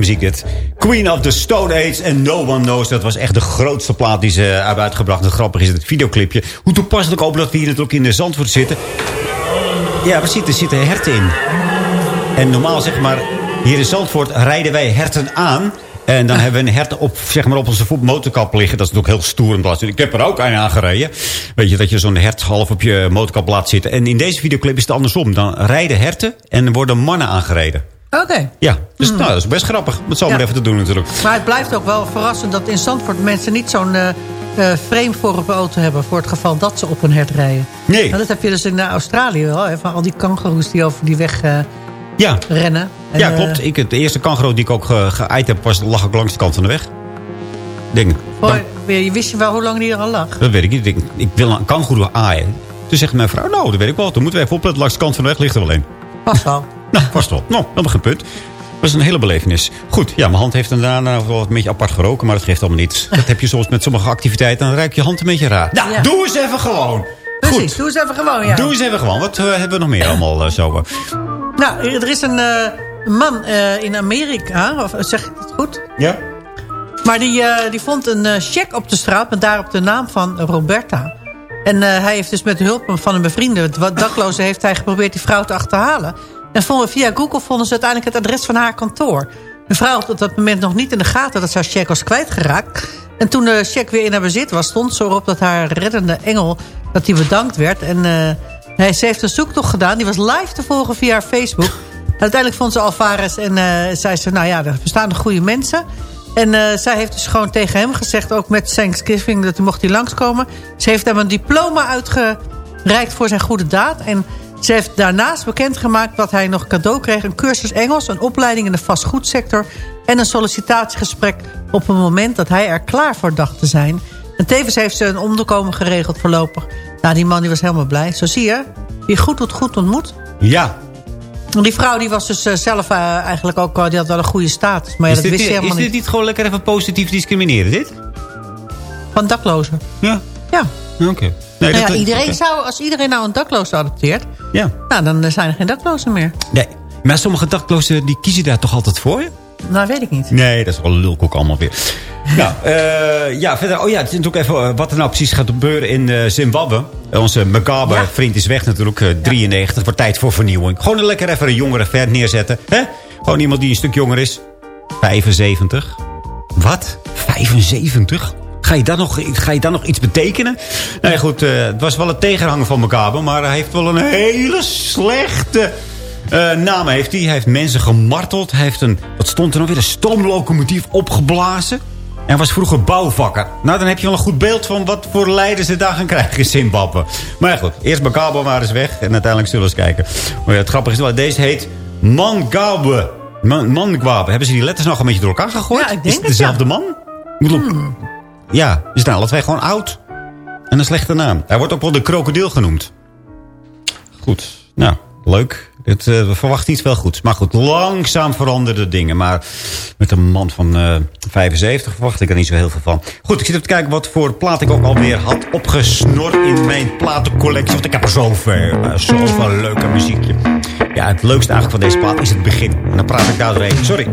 Muziek dit. Queen of the Stone Age en No One Knows. Dat was echt de grootste plaat die ze hebben uitgebracht. En het grappige is het videoclipje. Hoe toepasselijk ook dat we hier natuurlijk in de Zandvoort zitten. Ja, we zitten, zitten herten in. En normaal zeg maar, hier in Zandvoort rijden wij herten aan. En dan hebben we een hert op, zeg maar, op onze motorkap liggen. Dat is natuurlijk heel stoer. zien. Ik heb er ook een aangereden. Weet je, dat je zo'n hert half op je motorkap laat zitten. En in deze videoclip is het andersom. Dan rijden herten en er worden mannen aangereden. Oké. Ja, dus nou, dat is best grappig. Om het zo maar Ja. even te doen natuurlijk. Maar het blijft ook wel verrassend dat in Zandvoort mensen niet zo'n eh, eh, frame voor op auto hebben... voor het geval dat ze op een hert rijden. Nee. Nou, dat heb je dus in eh, Australië wel. Hè, van al die kangoeroes die over die weg eh, Ja, rennen. En, ja klopt. Ik, de eerste kangaroo die ik ook ge, geëid heb, was, lag ook langs de kant van de weg. Denk, voor- je wist je wel hoe lang die er al lag? dat weet ik niet. Ik, ik wil een kangoeroe aaien. Toen zegt mijn vrouw, nou, dat weet ik wel. Dan moeten we even opletten. Langs de kant van de weg ligt er wel een. Pas wel. Nou, vast wel. Nou, dat was een punt. Dat is een hele belevenis. Goed, ja, mijn hand heeft daarna wel een beetje apart geroken, maar dat geeft allemaal niets. Dat heb je soms met sommige activiteiten, dan ruikt je hand een beetje raar. Nou, Ja. doe eens even gewoon. Precies, doe eens even gewoon, ja. Doe eens even gewoon. Wat eh, hebben we nog meer allemaal eh, zo? eh? Nou, er is een man in Amerika, of zeg ik het goed? Ja? Maar die, die vond een cheque op de straat met daarop de naam van Roberta. En hij heeft dus met hulp van een bevriende dakloze heeft hij geprobeerd die vrouw te achterhalen. En vonden, via Google vonden ze uiteindelijk het adres van haar kantoor. De vrouw had op dat moment nog niet in de gaten dat ze haar cheque was kwijtgeraakt. En toen de cheque weer in haar bezit was, stond ze erop dat haar reddende engel dat die bedankt werd. En eh, hij, ze heeft een zoektocht gedaan, die was live te volgen via haar Facebook. Uiteindelijk vond ze Alvarez en eh, zei ze, nou ja, er bestaan nog goede mensen. En eh, zij heeft dus gewoon tegen hem gezegd, ook met Thanksgiving, dat hij mocht hij langskomen. Ze heeft hem een diploma uitgereikt voor zijn goede daad. En ze heeft daarnaast bekendgemaakt dat hij nog cadeau kreeg. Een cursus Engels, een opleiding in de vastgoedsector... en een sollicitatiegesprek op een moment dat hij er klaar voor dacht te zijn. En tevens heeft ze een onderkomen geregeld voorlopig. Nou, die man die was helemaal blij. Zo zie je, wie goed doet, goed ontmoet. Ja. Die vrouw die was dus eh, zelf eh, eigenlijk ook... eh, die had wel een goede status, maar ja, is dat dit, wist niet- helemaal is dit niet. niet gewoon lekker even positief discrimineren, dit? Van daklozen. Ja. Ja. Oké. Nee, Nou ja, iedereen zou, als iedereen nou een dakloos adopteert... Ja. Nou, dan eh, zijn er geen daklozen meer. Nee. Maar sommige daklozen, die kiezen daar toch altijd voor? Nou, weet ik niet. Nee, dat is wel lulkoek allemaal weer. Nou, eh, ja, verder. Oh ja, het is natuurlijk even eh, wat er nou precies gaat gebeuren in Zimbabwe. Onze Mugabe Ja. vriend is weg natuurlijk, eh, 93. Wordt tijd voor vernieuwing. Gewoon een lekker even een jongere ver neerzetten. Hè? Gewoon iemand die een stuk jonger is. 75. Wat? 75? Ga je, dat nog, ga je dat nog iets betekenen? Nee, goed, eh, het was wel het tegenhanger van Mugabe. Maar hij heeft wel een hele slechte eh, naam. Heeft hij. hij heeft mensen gemarteld. Hij heeft een, wat stond er nog weer, een stoomlocomotief opgeblazen. En was vroeger bouwvakker. Nou, dan heb je wel een goed beeld van wat voor leiders ze daar gaan krijgen in Zimbabwe. Maar ja, goed, eerst Mugabe maar eens weg. En uiteindelijk zullen we eens kijken. Maar ja, het grappige is wel, deze heet Mangabe. Man, Mangwabe. Hebben ze die letters nog een beetje door elkaar gegooid? Ja, ik denk is het dezelfde man? Moet op- Ja, is nou alle twee gewoon oud. En een slechte naam. Hij wordt ook wel de krokodil genoemd. Goed, nou, leuk. Het, eh, we verwachten iets wel goeds. Maar goed, langzaam veranderden dingen. Maar met een man van eh 75 verwacht ik er niet zo heel veel van. Goed, ik zit even te kijken wat voor plaat ik ook alweer had opgesnord in mijn platencollectie. Want ik heb er zoveel, uh, zoveel leuke muziekje. Ja, het leukste eigenlijk van deze plaat is het begin. En dan praat ik daar doorheen. Sorry.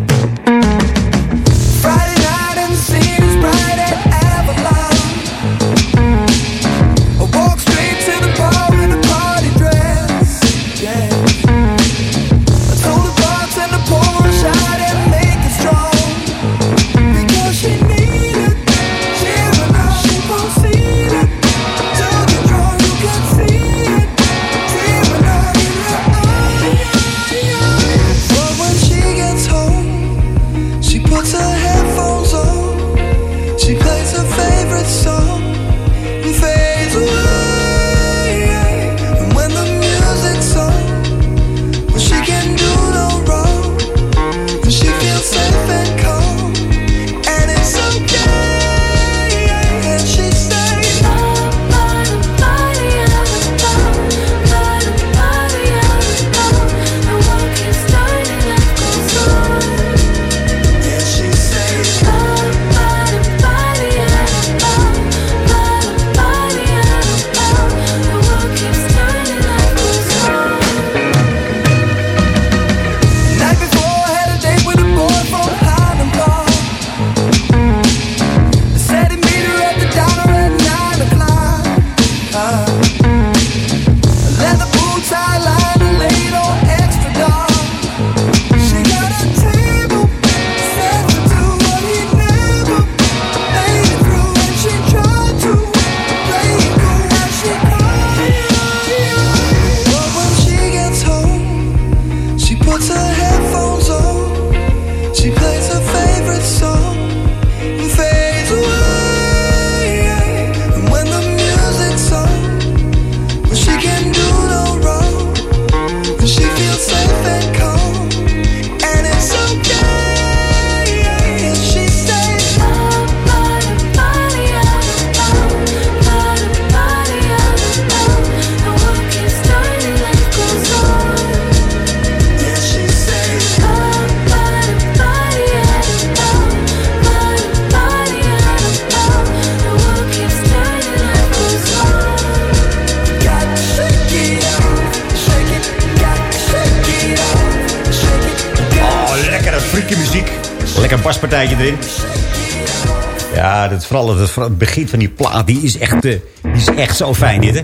Het, begin van die plaat. Die is echt, eh, die is echt zo fijn, dit, hè?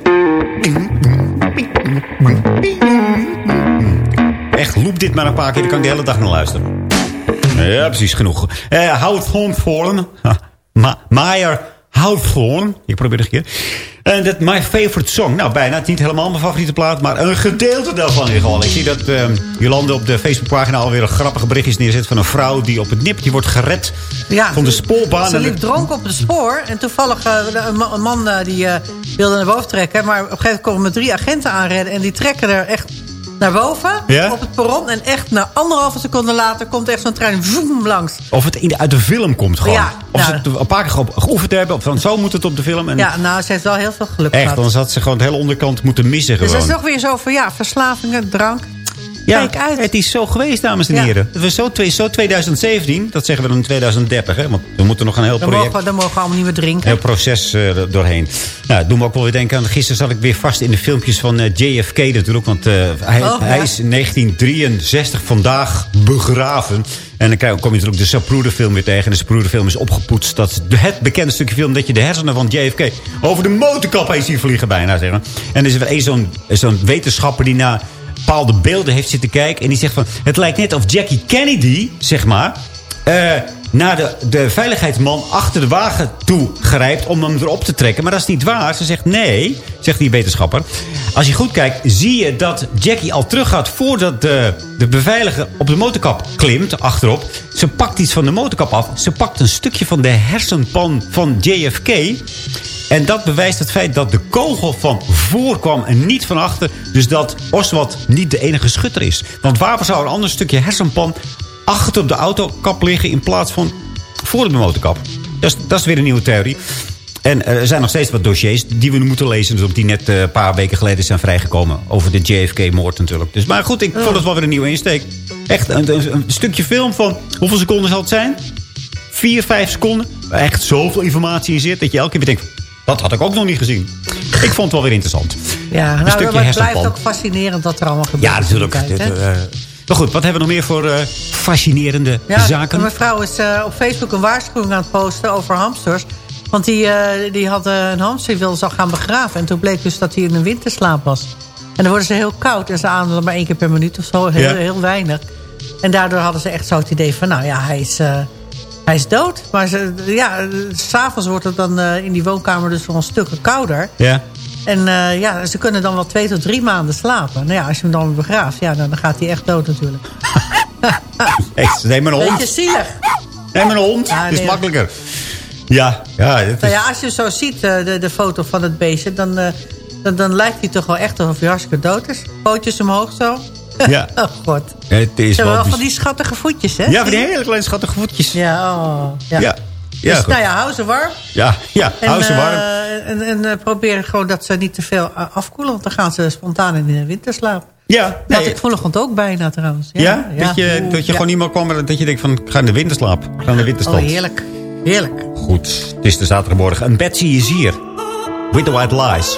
Echt, loop dit maar een paar keer. Dan kan ik de hele dag naar luisteren. Ja, precies genoeg. Uh, Hawthorne. Ma Meyer Hawthorne. Ik probeer het een keer. En dat My Favorite Song. Nou, bijna. Niet helemaal mijn favoriete plaat. Maar een gedeelte daarvan in geval. Ik zie dat uh, Jolande op de Facebookpagina alweer een grappige berichtjes neerzet... van een vrouw die op het nippertje wordt gered Ja, van de spoorbaan. Ze liep dronken op het spoor. En toevallig eh, een, ma- een man eh, die eh, wilde naar boven trekken. Maar op een gegeven moment komen drie agenten aanredden. En die trekken er echt naar boven Ja? op het perron. En echt na anderhalve seconde later komt echt zo'n trein vroom langs. Of het in de, uit de film komt gewoon. Ja, of ze nou. het een paar keer ge- geoefend hebben. Van zo moet het op de film. En Ja, nou, ze heeft wel heel veel geluk echt, gehad. dan had ze gewoon de hele onderkant moeten missen Dus gewoon. dat is toch weer zo van, ja, verslavingen, drank. Ja, Kijk uit. het is zo geweest, dames en Ja. heren. Het was zo, twee- zo 2017, dat zeggen we dan in 2030. Hè? Want we moeten nog een heel Dan project, mogen, dan mogen we allemaal niet meer drinken. heel proces eh, doorheen. Nou, doen we ook wel weer denken aan. Gisteren zat ik weer vast in de filmpjes van eh, JFK natuurlijk. Want eh, hij, Oh, hij ja. is in 1963 vandaag begraven. En dan kom je natuurlijk de Zapruder-film weer tegen. En de Zapruder-film is opgepoetst. Dat is het bekende stukje film dat je de hersenen van JFK over de motorkap heen ziet vliegen bijna. Zeggen. En er is weer één zo'n zo'n wetenschapper die naar bepaalde beelden heeft zitten kijken. En die zegt van, het lijkt net of Jackie Kennedy, zeg maar... eh, naar de, de veiligheidsman achter de wagen toe grijpt om hem erop te trekken. Maar dat is niet waar. Ze zegt nee, zegt die wetenschapper. Als je goed kijkt, zie je dat Jackie al teruggaat voordat de, de beveiliger op de motorkap klimt, achterop. Ze pakt iets van de motorkap af. Ze pakt een stukje van de hersenpan van JFK. En dat bewijst het feit dat de kogel van voor kwam en niet van achter. Dus dat Oswald niet de enige schutter is. Want waar zou een ander stukje hersenpan achter op de autokap liggen... in plaats van voor op de motorkap? Dat is, dat is weer een nieuwe theorie. En eh, er zijn nog steeds wat dossiers die we moeten lezen. Dus die net eh, een paar weken geleden zijn vrijgekomen. Over de JFK-moord natuurlijk. Dus, maar goed, ik vond het wel weer een nieuwe insteek. Echt een, een, een stukje film van... Hoeveel seconden zal het zijn? Vier, vijf seconden. Waar echt zoveel informatie in zit... dat je elke keer weer denkt... Dat had ik ook nog niet gezien. Ik vond het wel weer interessant. Ja, een nou, stukje maar het blijft ook fascinerend wat er allemaal gebeurt. Ja, natuurlijk. tijd, Dit, eh, maar goed, wat hebben we nog meer voor eh, fascinerende Ja, zaken? Mijn vrouw is eh, op Facebook een waarschuwing aan het posten over hamsters. Want die, die had een hamster, die wilde ze al gaan begraven. En toen bleek dus dat hij in een winterslaap was. En dan worden ze heel koud en ze ademden maar één keer per minuut of zo. Heel, Ja. heel weinig. En daardoor hadden ze echt zo het idee van, nou ja, hij is, hij is dood. Maar ze, ja, s'avonds wordt het dan eh, in die woonkamer dus wel een stukje kouder. Ja. En eh, ja, ze kunnen dan wel twee tot drie maanden slapen. Nou ja, als je hem dan begraaft, ja, dan, dan gaat hij echt dood natuurlijk. Hey, neem een Beetje hond. zielig. Neem een hond. Ja, is makkelijker. Ja, ja. Is, Nou ja, als je zo ziet, eh, de, de foto van het beestje... Dan, dan, dan lijkt hij toch wel echt alsof hij hartstikke dood is. Pootjes omhoog zo. Ja. oh god. het is Ze hebben wel... van die schattige voetjes, hè? Ja, van die hele kleine schattige voetjes. Ja, oh, ja. Ja. Ja, dus goed. nou ja, hou ze warm. ja, ja. En, hou ze warm. eh, en, en eh, probeer gewoon dat ze niet te veel eh, afkoelen. Want dan gaan ze spontaan in de winterslaap. Ja, Dat nee, had ik vanochtend ook bijna trouwens. ja, dat je, dat je ja. gewoon niet meer kwam... dat je denkt van, ik ga in de winterslaap. Ik ga in de Oh, winterstand. heerlijk. Heerlijk. Goed, het is de zaterdagmorgen. En Betsy is hier. With the White Lies.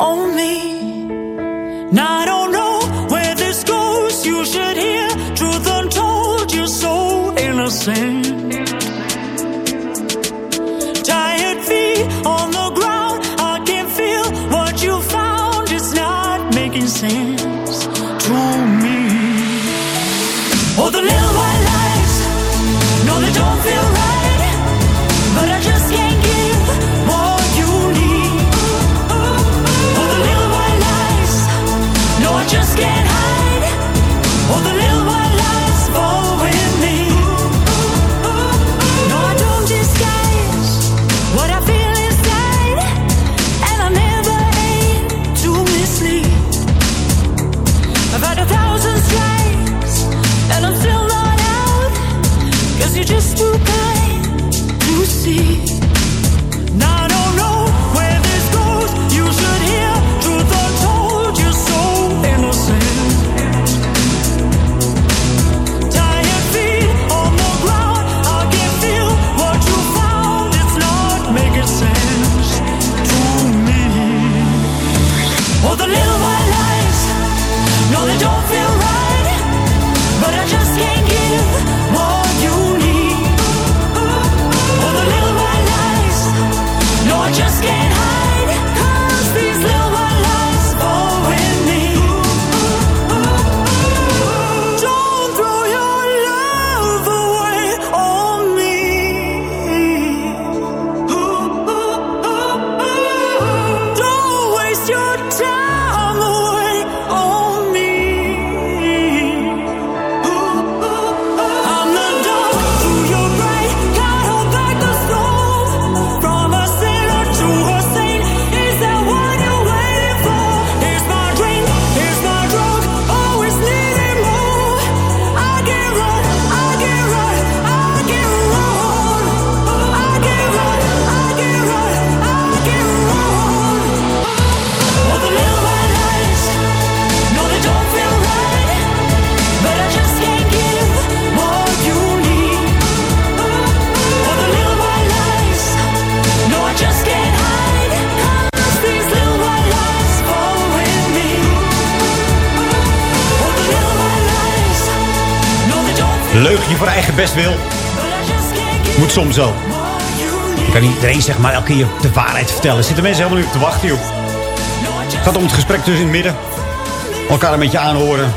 On me. Now I don't know where this goes, you should hear truth untold, you're so innocent. Best wil. Moet soms zo. Je kan niet iedereen zeg maar elke keer de waarheid vertellen. Zitten mensen helemaal niet op te wachten, joh. Het gaat om het gesprek tussen in het midden. Elkaar een beetje aanhoren.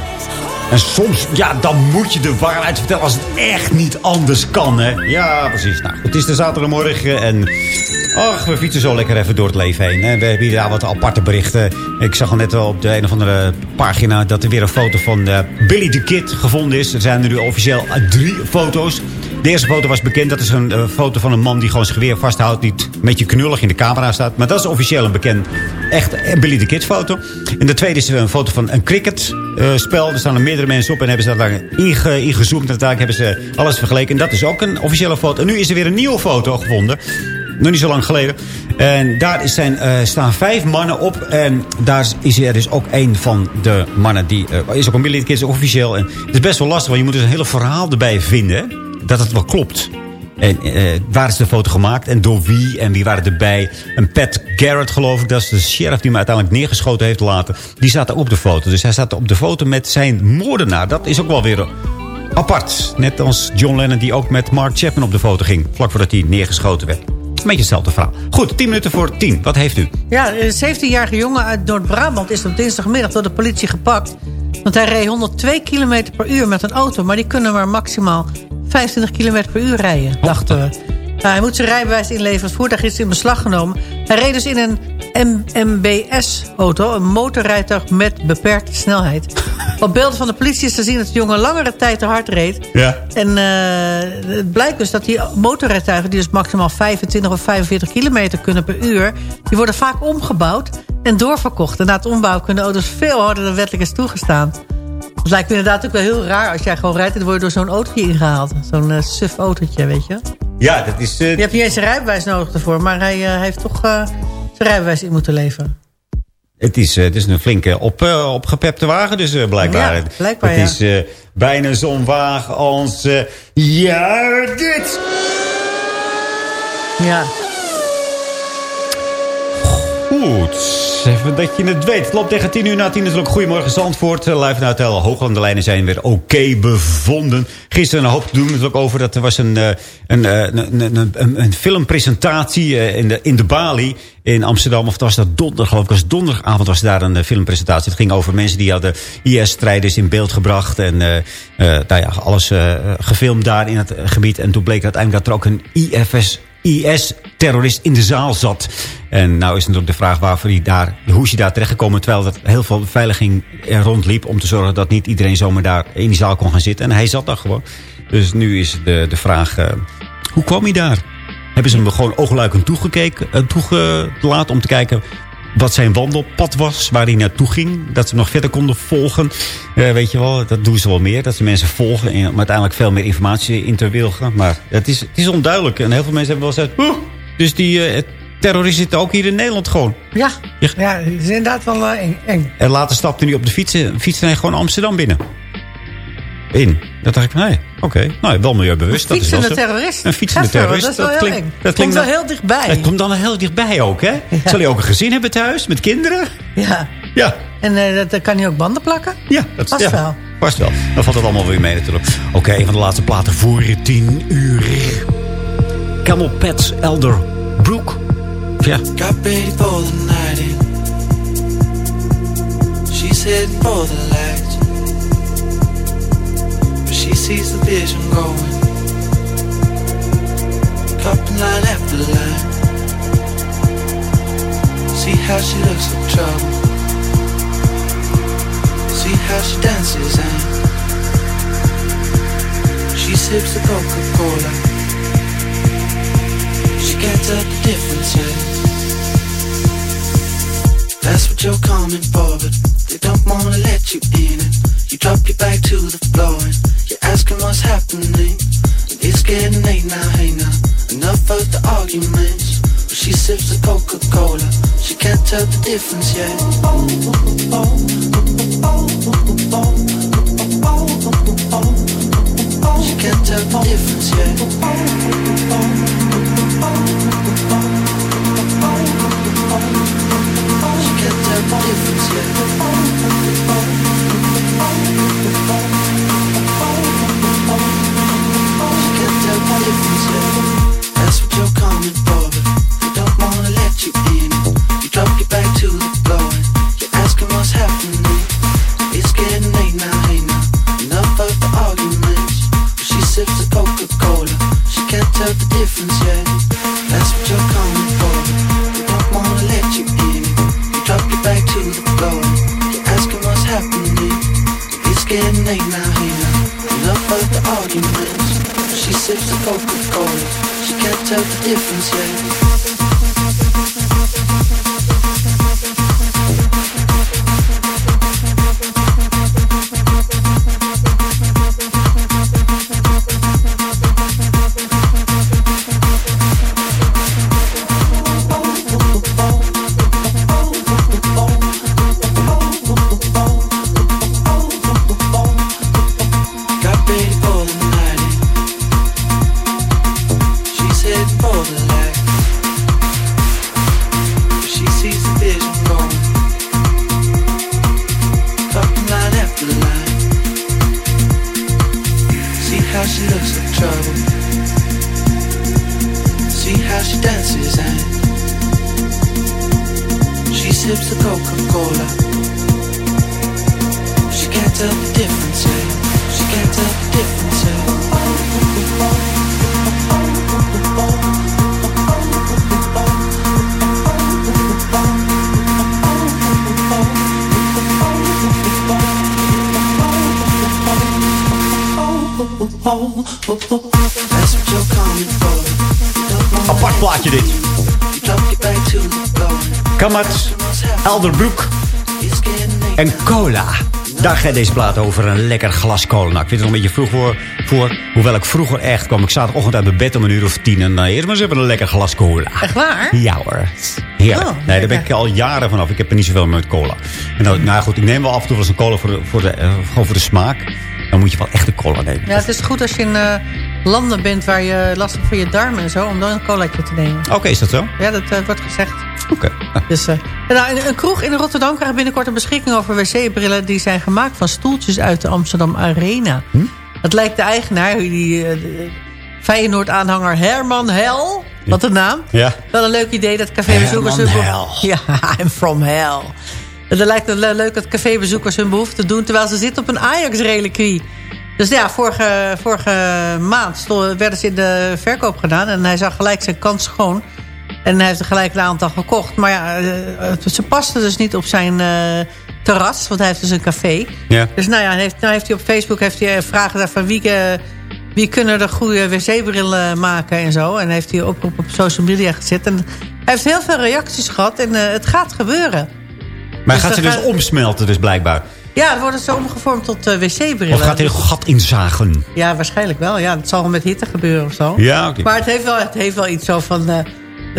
En soms, ja, dan moet je de waarheid vertellen als het echt niet anders kan, hè. Ja, precies. Nou, het is de zaterdagmorgen en... Ach, we fietsen zo lekker even door het leven heen. hè. We hebben hier daar wat aparte berichten. Ik zag al net op de een of andere pagina... dat er weer een foto van eh, Billy the Kid gevonden is. Er zijn er nu officieel eh, drie foto's. De eerste foto was bekend. Dat is een eh, foto van een man die gewoon zijn geweer vasthoudt. Die een beetje knullig in de camera staat. Maar dat is officieel een bekend echt Billy the Kid foto. En de tweede is een foto van een cricketspel. er staan er meerdere mensen op en hebben ze daar inge, ingezoomd. En daar hebben ze alles vergeleken. En dat is ook een officiële foto. En nu is er weer een nieuwe foto gevonden. Nog niet zo lang geleden. En daar zijn, eh, staan vijf mannen op. En daar is er dus ook een van de mannen. Die eh, is ook een militair is officieel. En het is best wel lastig. Want je moet dus een hele verhaal erbij vinden. Dat het wel klopt. En eh, waar is de foto gemaakt? En door wie? En wie waren erbij? Een Pat Garrett, geloof ik. Dat is de sheriff die hem uiteindelijk neergeschoten heeft laten. Die staat op de foto. Dus hij staat op de foto met zijn moordenaar. Dat is ook wel weer apart. Net als John Lennon die ook met Mark Chapman op de foto ging. Vlak voordat hij neergeschoten werd. Een beetje hetzelfde verhaal. Goed, 10 minuten voor 10. Wat heeft u? Ja, een 17-jarige jongen uit Noord-Brabant is op dinsdagmiddag door de politie gepakt. Want hij reed 102 km per uur met een auto. Maar die kunnen maar maximaal 25 km per uur rijden, dachten we. Hij moet zijn rijbewijs inleveren. Het voertuig is in beslag genomen. Hij reed dus in een MBS-auto, een motorrijtuig met beperkte snelheid. Op beelden van de politie is te zien dat de jongen langere tijd te hard reed. Ja. En eh, het blijkt dus dat die motorrijtuigen... die dus maximaal 25 of 45 kilometer kunnen per uur... die worden vaak omgebouwd en doorverkocht. En na het ombouwen kunnen auto's veel harder dan wettelijk is toegestaan. Het lijkt me inderdaad ook wel heel raar als jij gewoon rijdt... en dan word je door zo'n autootje ingehaald. Zo'n eh, suf autootje, weet je. Ja, dat is... eh, Je hebt niet eens een rijbewijs nodig ervoor... maar hij eh, heeft toch zijn rijbewijs in moeten leveren. Het is, het is een flinke op, opgepepte wagen, dus blijkbaar. Ja, blijkbaar, Het ja. is bijna zo'n wagen als... ja, dit! Ja. Goed, even dat je het weet. Het loopt tegen 10 uur na 10 natuurlijk. Goedemorgen Zandvoort. Eh, Live vanuit Hotel Hooglandelijnen zijn weer oké bevonden. Gisteren een hoop doen natuurlijk over. Dat er was een, eh, een, eh, een, een, een, filmpresentatie eh, in de, in de Bali in Amsterdam. Of was dat donderdag geloof ik. Was donderdagavond was daar een eh, filmpresentatie. Het ging over mensen die hadden IS-strijders in beeld gebracht. En eh, eh, nou ja, alles eh, gefilmd daar in het eh, gebied. En toen bleek uiteindelijk dat er ook een IFS... IS-terrorist in de zaal zat. En nou is natuurlijk de vraag waarvoor hij daar, hoe is hij daar terechtgekomen... terwijl er heel veel beveiliging rondliep... om te zorgen dat niet iedereen zomaar daar in die zaal kon gaan zitten. En hij zat daar gewoon. Dus nu is de, de vraag, eh, hoe kwam hij daar? Hebben ze hem gewoon oogluikend toegekeken, eh, toegelaten om te kijken wat zijn wandelpad was, waar hij naartoe ging. Dat ze hem nog verder konden volgen. Eh, weet je wel, dat doen ze wel meer. Dat ze mensen volgen en om uiteindelijk veel meer informatie in te wilgen. Maar het is, het is onduidelijk. En heel veel mensen hebben wel gezegd... "Oeh, dus die eh, terroristen zitten ook hier in Nederland gewoon. Ja, ja het is inderdaad wel eh, eng. eng. En later stapte hij op de fiets, en fietste hij gewoon Amsterdam binnen. In. Dat dacht ik, nee, oké. Nou, wel milieubewust. dat is wel Fietsende zo. terrorist. Een fietsende terrorist. Dat is wel heel klinkt, eng. dat Komt klinkt wel heel dichtbij. Het komt dan heel dichtbij ook, hè? Zal hij ook een gezin hebben thuis met kinderen? Ja. Ja. En eh, dat, dan kan hij ook banden plakken? Ja, dat Vast ja, wel. Vast wel. Dan valt het allemaal weer mee natuurlijk. Oké, een van de laatste platen voor je tien uur. Camel Pets Elder Brook. Ja. Got ready for the night in. She's heading for the light. She sees the vision going. Cupping line after line. See how she looks like trouble. See how she dances and she sips the Coca-Cola. She can't tell the difference yet. That's what you're coming for, but they don't wanna let you in it. You drop your back to the floor and asking what's happening. It's getting late now, hey now. Enough of the arguments. But she sips the Coca-Cola. She can't tell the difference yet. She can't tell the difference yet. She can't tell the difference yet. difference, yeah. Elderbroek en cola. Daar gaat deze plaat over. Een lekker glas cola. Nou, ik vind het nog een beetje vroeg voor, voor. Hoewel ik vroeger echt kwam. Ik zaterdagochtend uit mijn bed om een uur of tien. En dan eerst maar eens even een lekker glas cola. Echt waar? Ja hoor. Heerlijk. Oh, nee, daar ben ik al jaren vanaf. Ik heb er niet zoveel met cola. En dan, nou goed, ik neem wel af en toe wel eens een cola voor de, voor de, eh, gewoon voor de smaak. Dan moet je wel echt een cola nemen. Ja, het is goed als je in eh, landen bent waar je last hebt van je darmen en zo... om dan een colaatje te nemen. Oké, is dat zo? Ja, dat eh, wordt gezegd. Oké. Dus, eh, nou, een, een kroeg in Rotterdam krijgt binnenkort een beschikking over wc-brillen... die zijn gemaakt van stoeltjes uit de Amsterdam Arena. Hm? Dat lijkt de eigenaar, die Feyenoord-aanhanger Herman Hel... Wat een naam. Ja. Wel een leuk idee dat cafébezoekers... Herman hun Hel. Ja, I'm from hell. Het lijkt het le- leuk dat cafébezoekers hun behoefte doen... terwijl ze zitten op een Ajax-reliquie. Dus ja, vorige, vorige maand werden ze in de verkoop gedaan... en hij zag gelijk zijn kans schoon. En hij heeft er gelijk een aantal gekocht. Maar ja, eh, het- ze pasten dus niet op zijn eh, terras... want hij heeft dus een café. Ja. Dus nou ja, heeft, nou heeft hij op Facebook heeft hij eh, vragen gedaan van wie, eh, wie kunnen er goede wc-brillen maken en zo. En heeft hij oproep op social media gezet. En hij heeft heel veel reacties gehad en eh, het gaat gebeuren. Maar Dus gaat ze dan dus gaat- omsmelten dus blijkbaar? Ja, het worden zo omgevormd tot eh, wc-brillen. Of gaat hij een gat inzagen? Ja, waarschijnlijk wel. Ja, dat zal met hitte gebeuren of zo. Ja. Maar het heeft, wel, het heeft wel iets zo van... eh,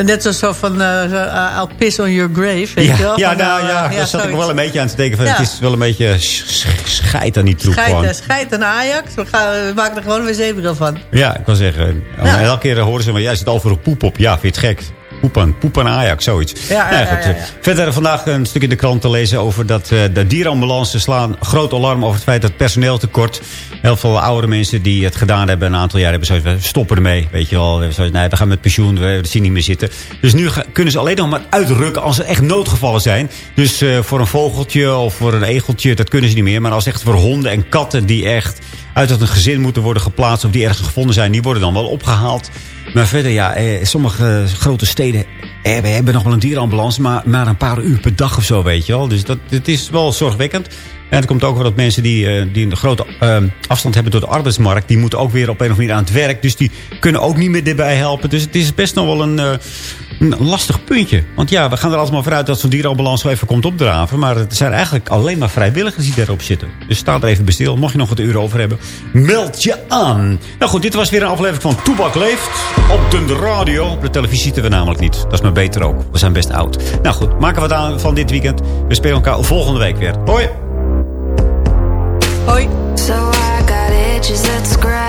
net zo, zo van... uh, I'll piss on your grave, weet Ja, je wel? ja, Van, nou, eh, ja, daar zat ik nog wel een beetje aan te denken. Van, Ja. Het is wel een beetje sch- sch- scheid aan die troep Scheid, gewoon. scheid aan Ajax. We, gaan, we maken er gewoon een wc-bril van. Ja, ik wil zeggen. Ja. Elke keer horen ze van, jij zit overal poep op. Ja, vind je het gek? Poep aan, poep aan Ajax, zoiets. Ja, ja, Nou ja, goed, ja, eh, ja. Verder vandaag een stuk in de krant te lezen over dat eh, de dierenambulances slaan groot alarm over het feit dat personeel tekort. Heel veel oudere mensen die het gedaan hebben een aantal jaar hebben zoiets we stoppen ermee. Weet je wel, zoiets, nee, we gaan met pensioen, we zien niet meer zitten. Dus nu kunnen ze alleen nog maar uitrukken als er echt noodgevallen zijn. Dus eh, voor een vogeltje of voor een egeltje, dat kunnen ze niet meer. Maar als echt voor honden en katten die echt uit een gezin moeten worden geplaatst... of die ergens gevonden zijn, die worden dan wel opgehaald. Maar verder, ja, eh, sommige grote steden eh, hebben nog wel een dierenambulance... maar maar een paar uur per dag of zo, weet je wel. Dus dat, het is wel zorgwekkend. En het komt ook wel dat mensen die, eh, die een grote eh, afstand hebben... door de arbeidsmarkt, die moeten ook weer op een of andere manier aan het werk. Dus die kunnen ook niet meer erbij helpen. Dus het is best nog wel een... eh, een lastig puntje. Want ja, we gaan er altijd maar vanuit dat zo'n dierenambulance wel even komt opdraven. Maar het zijn eigenlijk alleen maar vrijwilligers die daarop zitten. Dus sta er even bij. Mocht je nog wat uur over hebben, meld je aan. Nou goed, dit was weer een aflevering van Toebak Leeft. Op de radio. Op de televisie zitten we namelijk niet. Dat is maar beter ook. We zijn best oud. Nou goed, maken we wat aan van dit weekend. We spelen elkaar volgende week weer. Hoi! Hoi. So I got